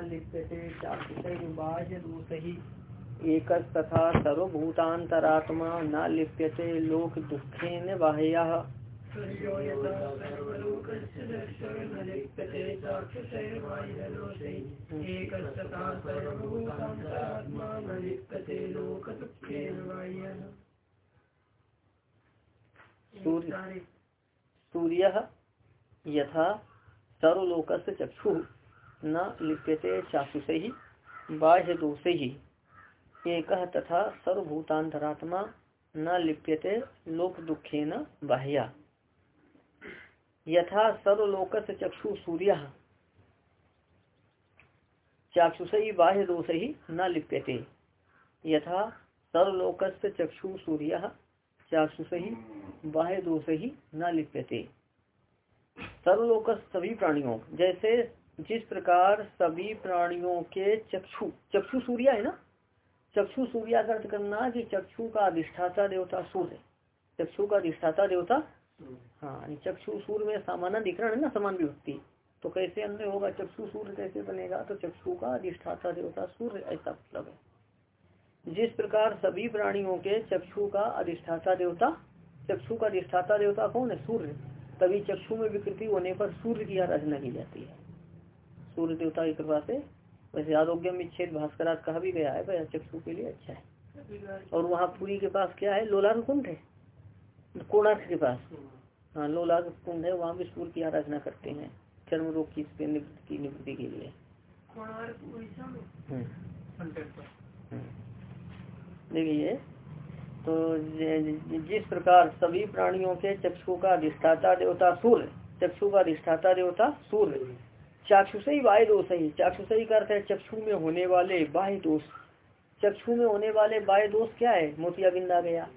लिप्यते एक तथा सर्वभूतांतरात्मा न लिप्यते लोक दुखेन बाह्य। सूर्य यथा सर्वलोक चक्षु। न लिप्यते चाक्षुष ही बाह्य दोष ही एक तथा सर्वभूतांतरात्मा न लिप्यते लोक दुखे न बाह्या। यथा सर्वलोक चक्षु सूर्य, चाक्षुष ही बाह्य दोष ही न लिप्यते। यथा सर्वलोक चक्षु सूर्य, चाक्षुष ही बाह्य दोष ही न लिप्यते। सर्वलोक सभी प्राणियों, जैसे जिस प्रकार सभी प्राणियों के चक्षु चक्षु सूर्य है ना? चक्षु सूर्य अर्थ करना कि चक्षु का अधिष्ठाता देवता सूर्य चक्षु का अधिष्ठाता देवता हाँ। चक्षु सूर्य में सामान्य अधिकरण है ना, समान विभक्ति। तो कैसे अन्य होगा, चक्षु सूर्य कैसे बनेगा? तो चक्षु का अधिष्ठाता देवता सूर्य, ऐसा मतलब है। जिस प्रकार सभी प्राणियों के चक्षु का अधिष्ठाता देवता, चक्षु का अधिष्ठाता देवता कौन है? सूर्य। तभी चक्षु में विकृति होने पर सूर्य की आराधना की जाती है। सूर्य देवता की कृपा से वैसे आरोग्य में छेद भास्कर कहा भी गया है भाई चक्षु के लिए अच्छा है। और वहाँ पुरी के पास क्या है? लोलार कुंड है। कोणार्थ के पास। हाँ लोलार कुंड है वहाँ भी सूर्य की आराधना करते हैं। चर्म रोग की निवृत्ति की निवृत्ति के लिए। हम्म। हम्म। देखिए तो जिस प्रकार सभी प्राणियों के चक्षु का अधिष्ठाता देवता सूर्य चक्षु का अधिष्ठाता देवता सूर्य चाक्षुषी बाह्य दोष ही चाक्षुषी का अर्थ है चक्षु में होने वाले बाह्य दोष। चक्षु में होने वाले बाह्य दोष क्या है? मोतिया बिंदा गया।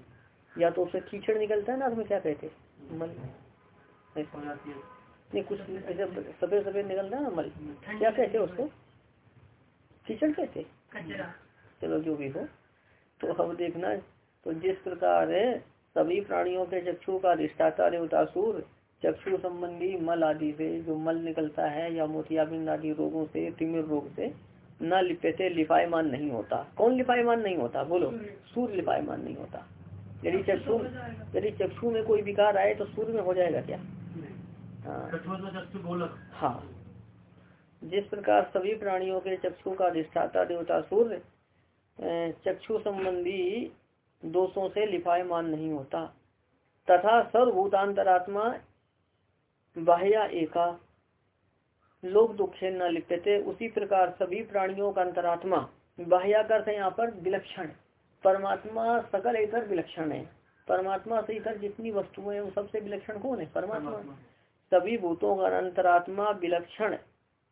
या तो उससे कीचड़ निकलता है ना उसमें क्या कहते मल। नहीं कुछ सफ़ेद सफ़ेद निकलता है ना मल। क्या कहते उसको? कीचड़ कहते चलो जो भी हो। तो अब देखना तो जिस प्रकार सभी प्राणियों के चक्षु का रिश्ता अधिष्ठाता देवतासुर चक्षु संबंधी मल आदि से जो मल निकलता है या मोतियाबिंद आदि रोगों से, तिमिर रोग से, न लिप्यते लिपायमान नहीं होता। कौन लिपायमान नहीं होता? बोलो। सूर्य लिपायमान नहीं होता। यदि चक्षु यदि चक्षु में कोई विकार आए तो सूर्य में हो जाएगा क्या? हाँ। हाँ। जिस प्रकार सभी प्राणियों के चक्षु का अधिष्ठाता देवता सूर्य चक्षु संबंधी दोषों से लिपायमान नहीं होता। तथा सर्वभूतांतरात्मा बाह्या एका। लोक दुखे न लिखते उसी प्रकार सभी प्राणियों का अंतरात्मा बाह्या अर्थ है यहाँ पर विलक्षण। परमात्मा सकल इतर विलक्षण है। परमात्मा से इतर जितनी वस्तुएँ हैं सबसे विलक्षण कौन है? परमात्मा। सभी भूतों का अंतरात्मा विलक्षण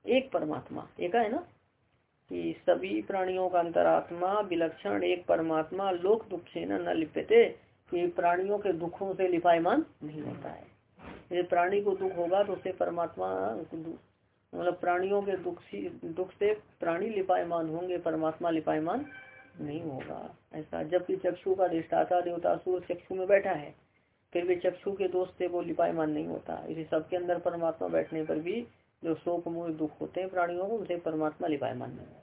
एक परमात्मा। एक है ना? कि सभी प्राणियों का अंतरात्मा विलक्षण एक परमात्मा। लोक दुख से न लिपते कि प्राणियों के दुखों से लिपायमान नहीं होता है। यदि प्राणी को दुख होगा तो उससे परमात्मा मतलब प्राणियों के दुख दुख से प्राणी लिपायमान होंगे, परमात्मा लिपायमान नहीं होगा। ऐसा जबकि चक्षु का अधिष्ठाता सूर्य चक्षु में बैठा है, फिर भी चक्षु के दोष से वो लिपायमान नहीं होता। इसी सबके अंदर परमात्मा बैठने पर भी जो शोक मूल दुख होते हैं प्राणियों को, उसे परमात्मा लिपायमान नहीं होता।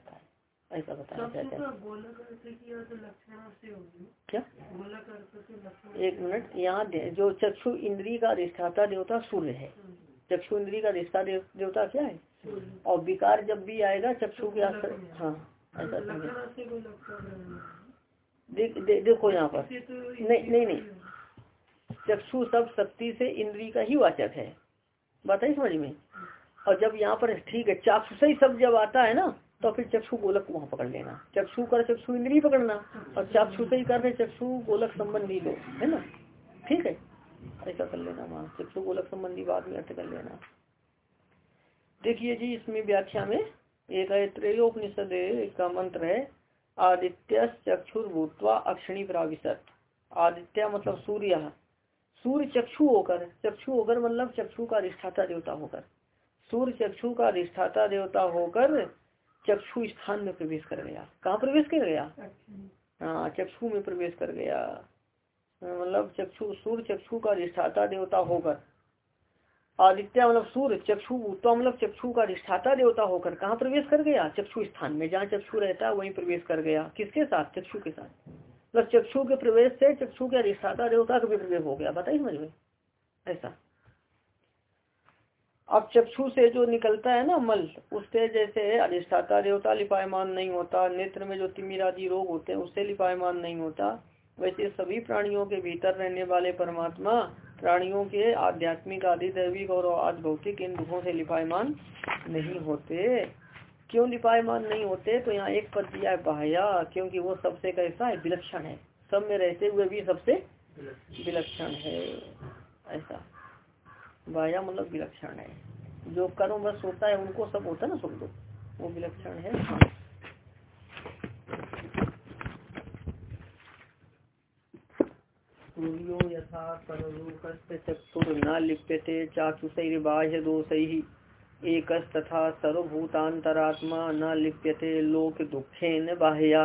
ऐसा बताया जाता है क्या? एक मिनट यहाँ जो चक्षु इंद्री का अधिष्ठाता देवता सूर्य है। चक्षु इंद्री का अधिष्ठा देवता क्या है? और विकार जब भी आएगा चक्षु के आस हाँ। ऐसा देख दे, देखो यहाँ पर। नहीं नहीं नहीं। चक्षु सब शक्ति से इंद्री का ही वाचक है। बताइए समझ में? और जब यहाँ पर ठीक है चाक्षु से ही सब जब आता है ना तो फिर चक्षु गोलक को वहाँ पकड़ लेना। चक्षु कर, चक्षु इंद्री पकड़ना और चक्षु से ही कर चक्षु गोलक संबंधी दो, है ना? ठीक है? ऐसा कर लेना वहाँ, चक्षु गोलक संबंधी बाद में अर्थ कर लेना। देखिए जी, इसमें व्याख्या में एक है, त्रयोपनिषद का मंत्र है आदित्य चक्षुर भूतवा अक्षणी प्राविशत। आदित्य मतलब सूर्य। सूर्य चक्षु होकर चक्षु होकर मतलब चक्षु का अधिष्ठाता देवता होकर। सूर्य चक्षु का अधिष्ठाता देवता होकर चक्षु स्थान में प्रवेश कर गया। कहाँ प्रवेश कर गया? हाँ चक्षु में प्रवेश कर गया। मतलब चक्षु, सूर्य चक्षु का अधिष्ठाता देवता होकर। आदित्य मतलब सूर्य चक्षु उत्तम मतलब चक्षु का अधिष्ठाता देवता होकर कहाँ प्रवेश कर गया? चक्षु स्थान में, जहाँ चक्षु रहता है, वहीं प्रवेश कर गया। किसके साथ? चक्षु के साथ। मतलब चक्षु के प्रवेश से चक्षु के अधिष्ठाता देवता का भी प्रवेश हो गया। बताइए समझ में ऐसा। अब चक्षु से जो निकलता है ना मल उससे जैसे अधिष्ठाता देवता लिपायमान नहीं होता नेत्र में जो तिमिर आदि रोग होते हैं उससे लिपायमान नहीं होता। वैसे सभी प्राणियों के भीतर रहने वाले परमात्मा प्राणियों के आध्यात्मिक आदि दैविक और आदि भौतिक इन दुखों से लिपायमान नहीं होते। क्यों लिपायमान नहीं होते? तो यहाँ एक पद दिया है बाह्या क्योंकि वो सबसे कैसा है? विलक्षण है। सब में रहते हुए भी सबसे विलक्षण है ऐसा। बाह्या मतलब विलक्षण है। जो कर्म बस होता है उनको सब होता है ना सुख वो विलक्षण है। हाँ सूर्यो यथा चक्षुर्न लिप्यते दोषैः एकस्तथा सर्वभूतान्तरात्मा न लिप्यते लोक दुखेन बाह्या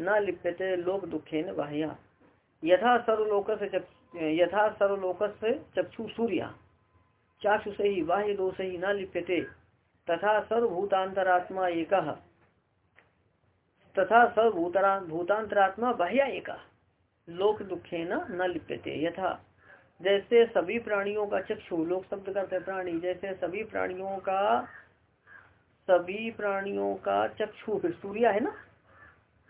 न लिप्यते लोक दुखे न बाह्य। यथा से यथा सर्वलोक से चक्षु सूर्य। चाक्षुष ही, बाह्य दोष ही न लिप्यते। तथा सर्वभूतांतरात्मा एक। तथा स भूतरा भूतांतरात्मा बाह्या एक। लोक दुखे न न लिप्यते, यथा। जैसे सभी प्राणियों का चक्षु, लोक शब्द करते प्राणी, जैसे सभी प्राणियों का, सभी प्राणियों का चक्षु सूर्य है ना?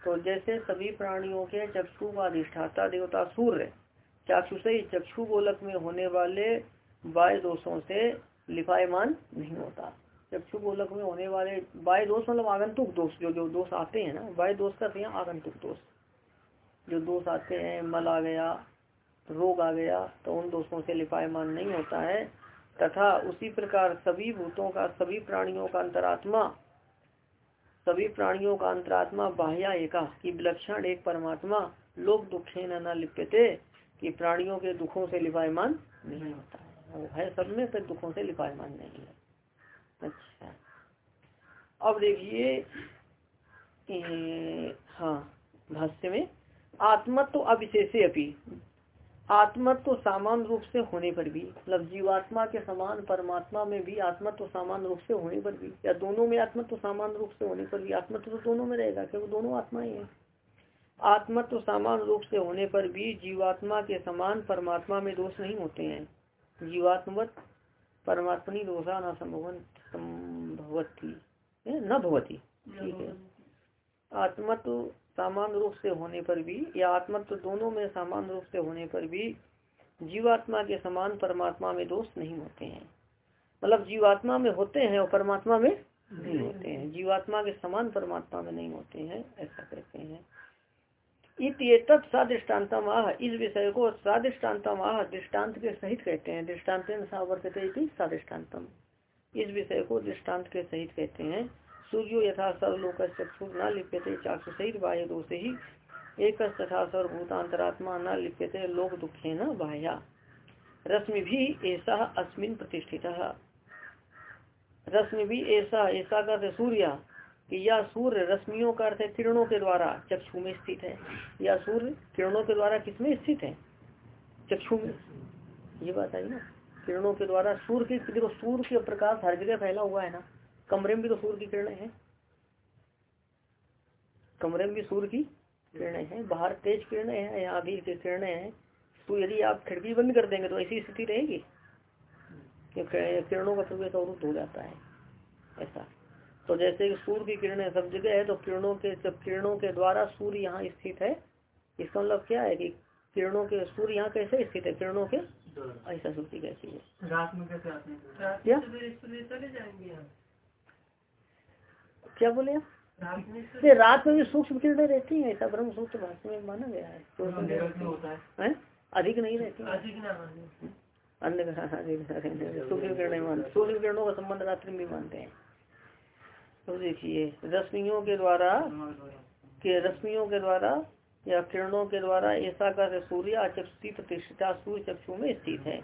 तो जैसे सभी प्राणियों के चक्षु का अधिष्ठाता देवता सूर्य, चाक्षु से चक्षु गोलक में होने वाले वाय दोषों से लिपायमान नहीं होता। चक्षु गोलक में होने वाले वाय दोष मतलब आगंतुक दोष, जो जो दोष आते हैं ना वाय दोष का हैं आगंतुक दोष। जो दोष आते हैं, मल आ गया, रोग आ गया तो उन दोषों से लिपायमान नहीं होता है। तथा उसी प्रकार सभी भूतों का, सभी प्राणियों का अंतरात्मा सभी प्राणियों का अंतरात्मा बाह्या एका, की विलक्षण एक परमात्मा, लोग दुखे न लिप्यते कि प्राणियों के दुखों से लिपायमान नहीं होता है। है सब में, पर दुखों से लिपायमान नहीं है। अच्छा। अब देखिए हाँ भाष्य में, आत्मत्व तो अविशेषे अपनी आत्मत्व तो सामान्य रूप से होने पर भी मतलब जीवात्मा के समान परमात्मा में भी आत्मत्व तो सामान्य रूप से होने पर भी या दोनों में आत्मत्व सामान्य रूप से होने पर भी आत्मत्व तो दोनों में रहेगा क्योंकि दोनों आत्मा ही। है आत्मत्व सामान्य रूप से होने पर भी जीवात्मा के समान परमात्मा में दोष नहीं होते हैं। जीवात्मवत परमात्मनी दोषा न संभवती न? भवती ठीक है। आत्मा तो सामान्य रूप से होने पर भी या आत्मत्व तो दोनों में सामान्य रूप से होने पर भी जीवात्मा के समान परमात्मा में दोष नहीं होते हैं। मतलब जीवात्मा में होते हैं और परमात्मा में नहीं होते हैं। जीवात्मा के समान परमात्मा में नहीं होते हैं ऐसा कहते हैं। इत सादृष्टान्ता माह इस विषय को सादृष्टान्ता माह दृष्टांत के सहित कहते हैं। दृष्टांत सावर्तते सादृष्टान्तम। इस विषय को दृष्टांत के सहित कहते हैं। सूर्यो यथा सर्वलोक चक्षु न लिप्यते सहित बाह्य दोष ही एक तथा सर्वभूतांतरात्मा न लिप्यते लोक दुखे न बाह्या। रश्मि भी ऐसा अस्मिन प्रतिष्ठित। रश्मि भी ऐसा ऐसा कर सूर्य, कि यह सूर्य रश्मियों का अर्थ है किरणों के द्वारा चक्षु में स्थित है। या सूर्य किरणों के द्वारा किसमें स्थित है? चक्षु में। ये बात आई ना? किरणों के द्वारा सूर्य की सूर्य के प्रकाश हर जगह फैला हुआ है ना। कमरे में भी तो सूर्य की किरणें हैं। कमरे में भी सूर्य की किरणें हैं बाहर तेज किरणें हैं यहाँ भी किरणें हैं। तो यदि आप खिड़की बंद कर देंगे तो ऐसी स्थिति रहेगी? किरणों का प्रवेश अवरुद्ध हो जाता है। ऐसा। तो जैसे सूर्य की किरणें सब जगह है तो किरणों के जब किरणों के द्वारा सूर्य यहाँ स्थित है इसका मतलब क्या है कि किरणों के सूर्य यहाँ कैसे स्थित है? किरणों के ऐसा श्रुति कैसी है? रात में कैसे आते हैं? क्या? क्या बोले? आप रात में भी सूक्ष्म किरणें रहती हैं ऐसा ब्रह्म सूत्र भाषा में माना गया है। तो अधिक नहीं रहती अन्य सूर्य मानते। सूर्य किरणों का संबंध रात्रि में मानते हैं। तो देखिए रश्मियों के द्वारा के रश्मियों के द्वारा या किरणों के द्वारा ऐसा कर सूर्य चक्षुषी प्रतिष्ठिता सूर्य चक्षु में स्थित है।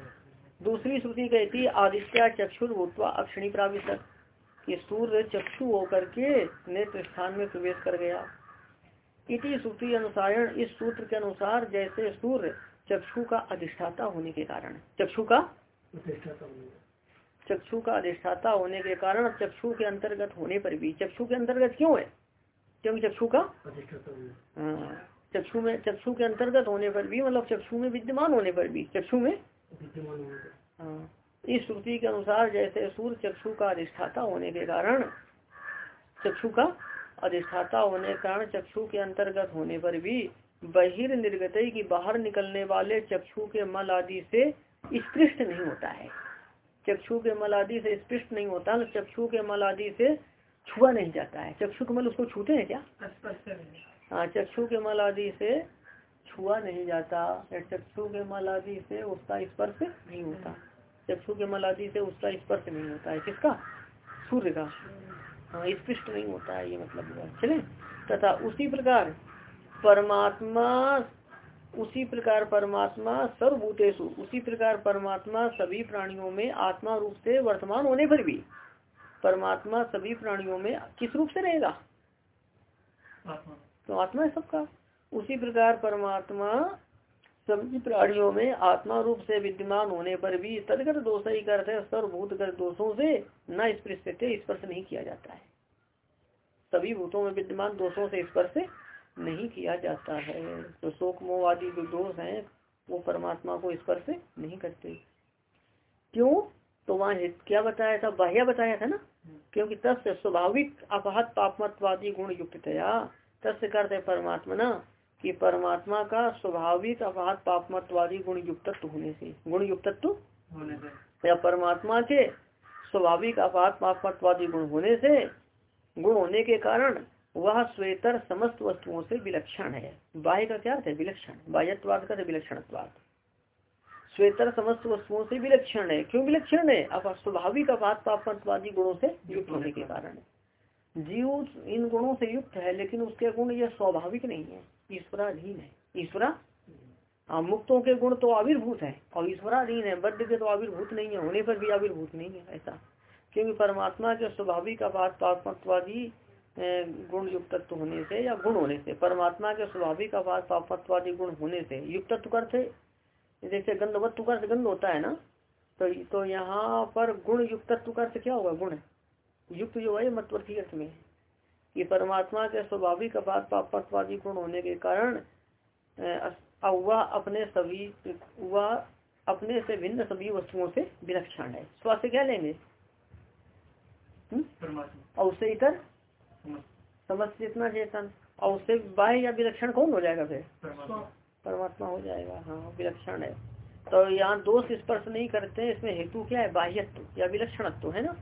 दूसरी श्रुति कहती आदित्य चक्षुर भूतवा अक्षणी प्राविशक ये सूर्य चक्षु होकर के नेत्र स्थान में प्रवेश कर गया। इति श्रुति अनुसार इस सूत्र के अनुसार जैसे सूर्य चक्षु का अधिष्ठाता होने के कारण। चक्षु का? चक्षु का अधिष्ठाता होने के कारण चक्षु के अंतर्गत होने पर भी। चक्षु के अंतर्गत क्यों है? क्योंकि चक्षु का? हाँ चक्षु में चक्षु के अंतर्गत होने पर भी मतलब चक्षु में विद्यमान होने पर भी चक्षु में इस श्रुति के अनुसार जैसे सूर्य चक्षु का अधिष्ठाता होने के कारण चक्षु का अधिष्ठाता होने के कारण चक्षु के अंतर्गत होने पर भी बहिर्निर्गत की बाहर निकलने वाले चक्षु के मल आदि से स्पृष्ट नहीं होता है। चक्षु के मल आदि से स्पृष्ट नहीं होता तो चक्षु के मल आदि से छुआ नहीं जाता है। चक्षु के मल उसको छूते हैं क्या? हाँ। चक्षु के मल आदि से छुआ नहीं जाता चक्षु के मल आदि से उसका स्पर्श नहीं होता। चक्षु के मल आदि से उसका स्पर्श नहीं होता है। किसका? सूर्य का। हाँ स्पृष्ट नहीं होता है ये मतलब चले। तथा उसी प्रकार परमात्मा उसी प्रकार परमात्मा सर्वभूतेशु उसी प्रकार परमात्मा सभी प्राणियों में आत्मा रूप से वर्तमान होने पर भी परमात्मा सभी प्राणियों में किस रूप से रहेगा? तो आत्मा है सबका। उसी प्रकार परमात्मा सभी प्राणियों में आत्मा रूप से विद्यमान होने पर भी तदगत दोष ही करते सर्वभूतगत दोषों से न स्पर्श स्पर्श नहीं किया जाता है। सभी भूतों में विद्यमान दोषों से स्पर्श नहीं किया जाता है। तो शोक मोह आदि जो दोष हैं, वो परमात्मा को स्पर्श नहीं करते। क्यों? तो वहाँ क्या बताया था? बाह्य बताया था ना? क्योंकि तस्य स्वाभाविक, अपहत, पापमत्वादी गुण युक्तया तस्य करते परमात्मा ना। कि परमात्मा का स्वाभाविक अपहत पापमत्वादी गुण युक्तत्व होने से गुण युक्तत्व होने से। या परमात्मा के स्वाभाविक अपहत पापमत्वादी गुण होने से गुण होने के कारण वह स्वेतर समस्त वस्तुओं से विलक्षण है। बाह्य का क्या है? विलक्षण। बाह्यवाद का विलक्षण स्वेतर समस्त वस्तुओं से विलक्षण है। क्यों विलक्षण है? अब स्वाभाविक अपात पापवादी गुणों से युक्त होने के कारण जीव इन गुणों से युक्त है लेकिन उसके गुण यह स्वाभाविक नहीं है। ईश्वराधीन है। ईश्वरा? हाँ मुक्तों के गुण तो आविर्भूत है। और ईश्वराधीन है बद्ध के तो आविर्भूत नहीं है, होने पर भी आविर्भूत नहीं है, ऐसा। क्योंकि परमात्मा के स्वाभाविक अपात पापवादी गुण युक्तत्व होने से या गुण होने से, परमात्मा के स्वाभाविक पापत्वादी गुण होने से युक्तत्व करते जैसे गंधवत्व का गंध होता है ना तो तो यहाँ पर गुण युक्तत्व का क्या होगा? गुण युक्त जो है मतवर्थी अर्थ में कि परमात्मा के स्वाभाविक अपात पापत्वादी गुण होने के कारण वह अपने सभी वह अपने से भिन्न सभी वस्तुओं से विलक्षण है। स्वास्थ्य क्या लेंगे? हम्म? और उससे इतर? समस्त। जितना चेतन। और उससे बाह्य या विलक्षण कौन हो जाएगा फिर? परमात्मा हो जाएगा हाँ विलक्षण है। तो यहाँ दोष स्पर्श नहीं करते इसमें हेतु क्या है? बाह्यत्व या विलक्षणत्व है ना?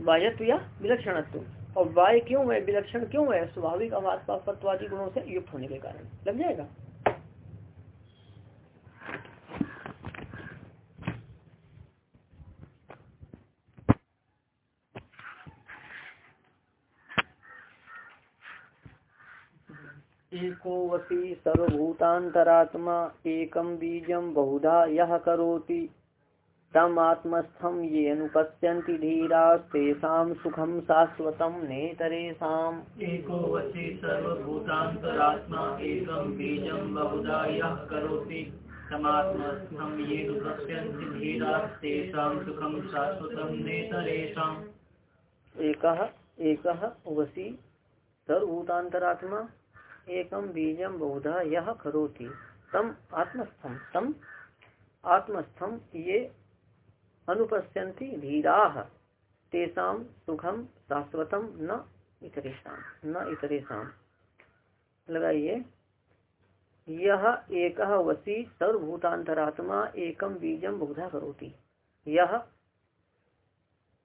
बाह्यत्व या विलक्षणत्व। और बाह्य क्यों है, विलक्षण क्यों है? स्वाभाविक आवास आवाज़ गुणों से युक्त होने के कारण। लग जाएगा? एको सर्वभूतांतरात्मा एकम बीजम बहुधा यह करोति। तम आत्मस्थम ये अनुपश्यन्ति धीरा अनुपश्यन्ति सुखम शाश्वतम नेतरेषाम् एकः एकः वसी सर्वभूतांतरात्मा एकम बीजम बहुधा यह करोति। तम आत्मस्थम तम आत्मस्थम ये अनुपश्यंती धीरा। तेषा सुखम शाश्वतम न इतरेशम न इतरेशम लगाइए। यह एक वसी सर्वभूतांतरात्मा एकम बीजम बहुधा करोति। यह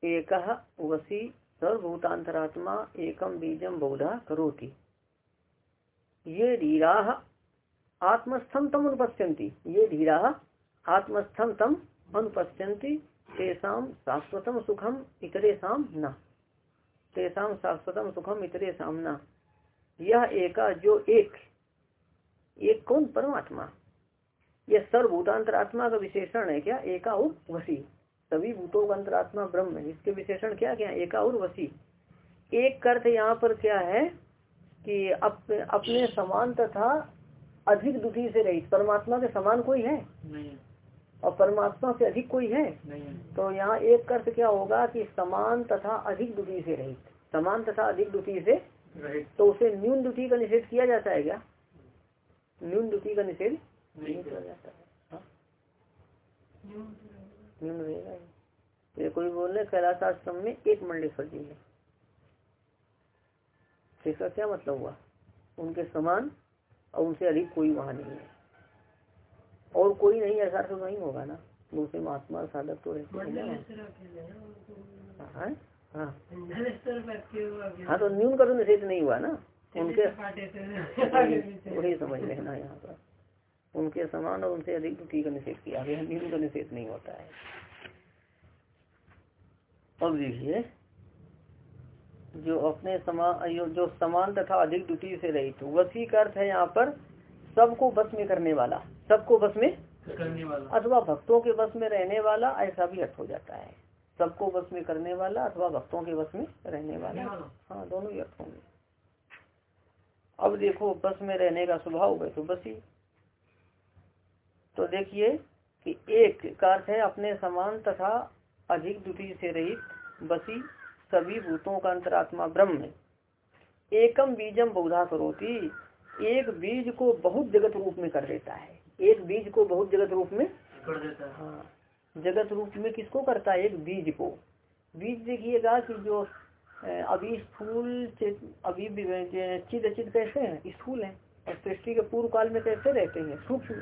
एक वसी सर्वभूतांतरात्मा एकम बीजम बहुधा करोति। ये धीरा आत्मस्थम तम अनुपस्यंती ये धीरा आत्मस्थम तम अनुपस्यंती तेसाम शाश्वतम सुखम इतरे साम न। तेसाम शाश्वतम सुखम इतरे साम न। यह एका जो एक एक कौन? परमात्मा। यह सर्वभूतांतरात्मा का विशेषण है क्या? एका और वसी। सभी भूतों का अंतरात्मा ब्रह्म है। इसके विशेषण क्या क्या? एका और वसी। एक अर्थ यहाँ पर क्या है कि अप, अपने समान तथा अधिक दुखी से रहित। परमात्मा के समान कोई है? नहीं। और परमात्मा से अधिक कोई है? नहीं तो यहाँ एक अर्थ क्या होगा कि समान तथा अधिक दुखी से रहित। समान तथा अधिक दुखी से तो उसे न्यून दुखी का निषेध किया जाता है क्या? न्यून दुखी का निषेध नहीं किया जाता। है हाँ? न्यून रहेगा ये कोई बोल रहे कैलाश आश्रम में एक मंडलेश्वर जी है। तो इसका क्या मतलब हुआ? उनके समान और उनसे अधिक कोई वहाँ नहीं है। और कोई नहीं ऐसा तो नहीं होगा ना। दूसरे महात्मा साधक तो रहते हैं हाँ। हाँ हाँ तो न्यून का तो निषेध नहीं हुआ ना। उनके वही समझ लेना यहाँ पर। उनके समान और उनसे अधिक दुखी का निषेध किया गया न्यून का निषेध नहीं होता है। अब देखिए जो अपने समान जो समान तथा अधिक दुटी से रहित वसी का अर्थ है यहाँ पर सबको बस में करने वाला। सबको बस में करने वाला। अथवा भक्तों के बस में रहने वाला ऐसा भी अर्थ हो जाता है। सबको बस में करने वाला अथवा भक्तों के बस में रहने वाला। हाँ दोनों ही अर्थ होंगे। अब देखो बस में रहने का स्वभाव है तो बसी तो देखिए कि एक का अर्थ है अपने समान तथा अधिक दुटी से रहित बसी सभी भूतों का अंतरात्मा ब्रह्म है। एकम बीजम बहुधा करोती। एक बीज को बहुत जगत रूप में कर देता है। एक बीज को बहुत जगत रूप में कर देता है। हाँ जगत रूप में किसको करता है? एक बीज को। बीज देखिएगा कि जो अभी स्थूल अभी चिद अचित कैसे हैं? स्थूल है। और सृष्टि के पूर्व काल में कैसे रहते हैं? सूक्ष्म।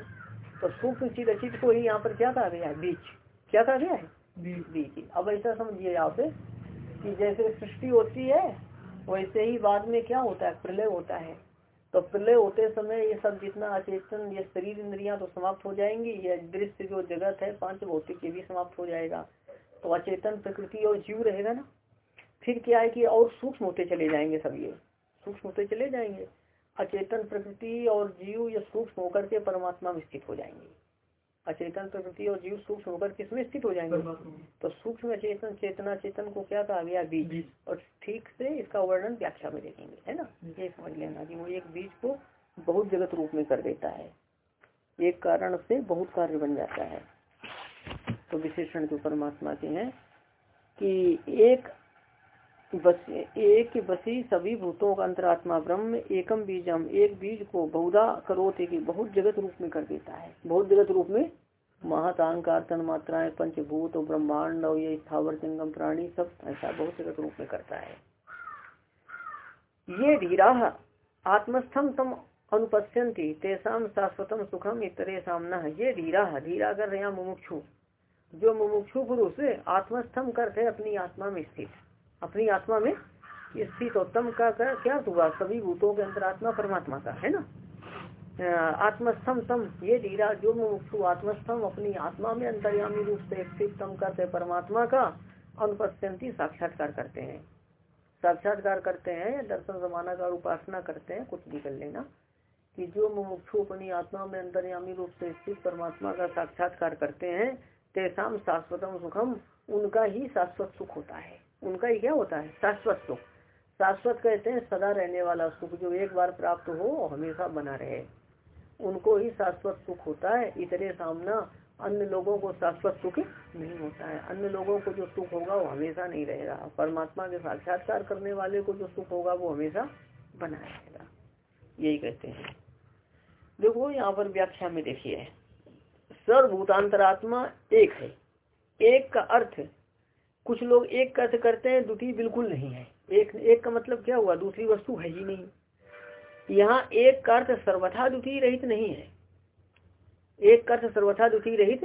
तो सूक्ष्म चिद अचित को ही यहाँ पर क्या कहा गया है? बीज। क्या कहा गया है? बीज। अब ऐसा समझिए यहाँ पे कि जैसे सृष्टि होती है वैसे ही बाद में क्या होता है? प्रलय होता है। तो प्रलय होते समय ये सब जितना अचेतन ये शरीर इंद्रियाँ तो समाप्त हो जाएँगी, ये दृश्य जो जगत है, पाँच भौतिक ये भी समाप्त हो जाएगा। तो अचेतन प्रकृति और जीव रहेगा ना? फिर क्या है कि और सूक्ष्म होते चले जाएँगे सब ये। सूक्ष्म होते चले जाएँगे। अचेतन प्रकृति और जीव ये सूक्ष्म होकर के परमात्मा में स्थित हो जाएँगे। अचेतन प्रकृति और जीव सूक्ष्म होकर किसमें स्थित हो जाएँगे? तो सूक्ष्म चेतन चेतना चेतन को क्या कहा गया? बीज। और ठीक से इसका वर्णन व्याख्या में देखेंगे है ना? ये समझ लेना कि वो एक बीज को बहुत जगत रूप में कर देता है। एक कारण से बहुत कार्य बन जाता है। तो विशेषण जो परमात्मा के हैं कि एक बस, एक बसी सभी भूतों का अंतरात्मा ब्रह्म, एकम बीजम, एक बीज को बहुधा करोते की बहुत जगत रूप में कर देता है। बहुत जगत रूप में? महातांकार तन मात्राएँ पंचभूत और ब्रह्मांड, और ये स्थावर जंगम प्राणी, सब ऐसा बहुत जगत रूप में करता है। ये धीरा आत्मस्थम तम अनुपस्यंती तेसाम शाश्वतम सुखम इतरे सामना ये धीरा धीरा कर रहे मुमुक्षु। जो मुमुक्षु पुरुष आत्मस्थम करते अपनी आत्मा में स्थित। अपनी आत्मा में स्थित उत्तम का क्या हुआ? सभी भूतों के अंतरात्मा परमात्मा का, है ना? आत्मस्थम तम, ये धीरा जो मुक्तु आत्मस्थम अपनी आत्मा में अंतर्यामी रूप से स्थित तम करते परमात्मा का अनुपस्थिति साक्षात्कार करते हैं। साक्षात्कार करते हैं, दर्शन जमाना का उपासना करते हैं, कुछ भी कर लेना, कि जो मुमुक्षु अपनी आत्मा में अंतर्यामी रूप से स्थित परमात्मा का साक्षात्कार करते हैं तेसाम शाश्वतम सुखम, उनका ही शाश्वत सुख होता है। उनका ही क्या होता है? शाश्वत सुख। शाश्वत कहते हैं, सदा रहने वाला सुख जो एक बार प्राप्त हो और हमेशा बना रहे। उनको ही शाश्वत सुख होता है। इतने सामना अन्य लोगों को शाश्वत सुख नहीं होता है। अन्य लोगों को जो सुख होगा, वो हमेशा नहीं रहेगा। परमात्मा के साक्षात्कार करने वाले को जो सुख होगा, वो हमेशा बना रहेगा। यही कहते हैं। देखो, यहाँ पर व्याख्या में देखिए। सर्वभूतांतरात्मा एक है। एक का अर्थ कुछ लोग एक का अर्थ करते हैं द्वितीय बिल्कुल नहीं है। एक एक का मतलब क्या हुआ? दूसरी वस्तु है ही नहीं। यहाँ एक का अर्थ सर्वथा द्वितीय रहित नहीं है। एक का अर्थ सर्वथा द्वितीय रहित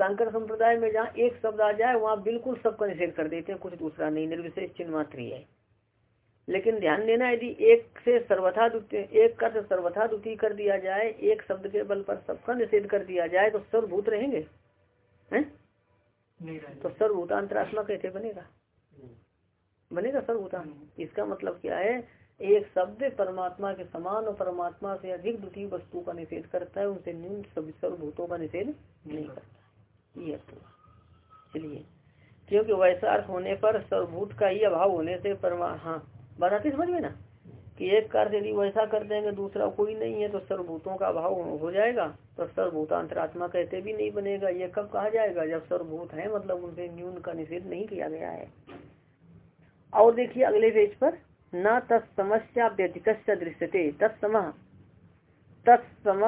शंकर संप्रदाय में जहाँ एक शब्द आ जाए, वहाँ बिल्कुल सबका निषेध कर देते हैं, कुछ दूसरा नहीं। निर्विशेष चिन्ह मात्र है लेकिन ध्यान देना, यदि एक से सर्वथा द्वितीय एक का सर्वथा दुखी कर दिया जाए, एक शब्द के बल पर सबका निषेध कर दिया जाए तो सर्वभूत रहेंगे। तो सर्वभूतांतरात्मा कैसे बनेगा? बनेगा सर्वभूतान इसका मतलब क्या है? एक शब्द परमात्मा के समान और परमात्मा से अधिक द्वितीय वस्तु का निषेध करता है उनसे न्यून सर्वभूतों का निषेध नहीं करता। ये अर्थ चलिए क्योंकि वैसा अर्थ होने पर सर्वभूत का ही अभाव होने से परमा हाँ बात आती समझ में ना? कि एक कार्य यदि वैसा कर देंगे, दूसरा कोई नहीं है तो सर्वभूतों का अभाव हो जाएगा। तो सर्वभूतांतरात्मा कहते भी नहीं बनेगा। ये कब कहा जाएगा? जब सर्वभूत है मतलब उनसे न्यून का निषेध नहीं किया गया है। और देखिए अगले पेज पर, न तत्समस्या व्यतिक दृश्यते, तत्सम। तत्सम